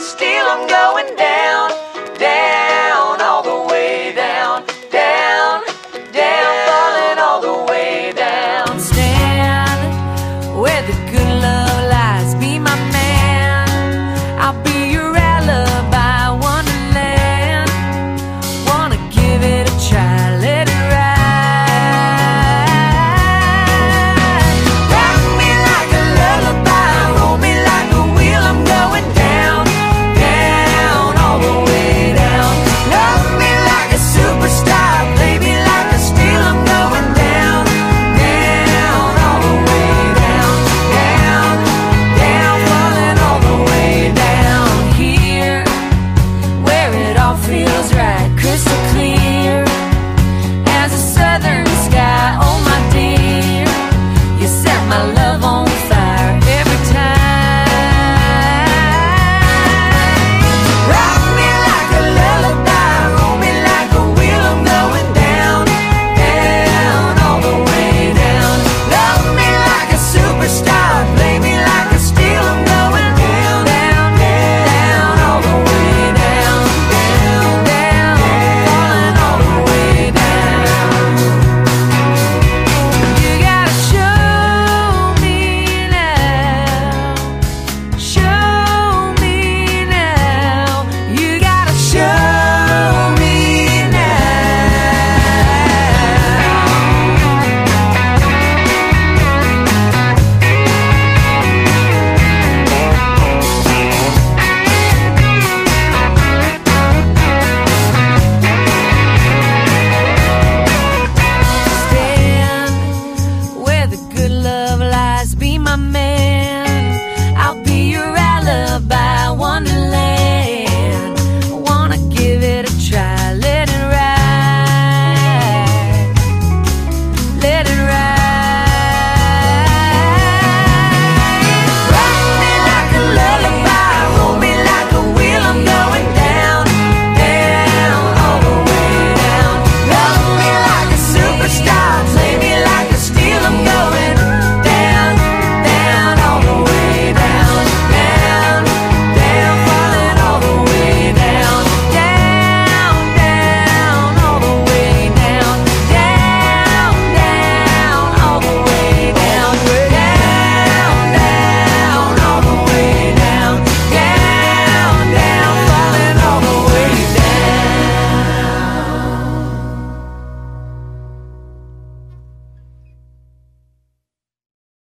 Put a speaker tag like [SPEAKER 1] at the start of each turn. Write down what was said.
[SPEAKER 1] steal them, feels right, crystal clear.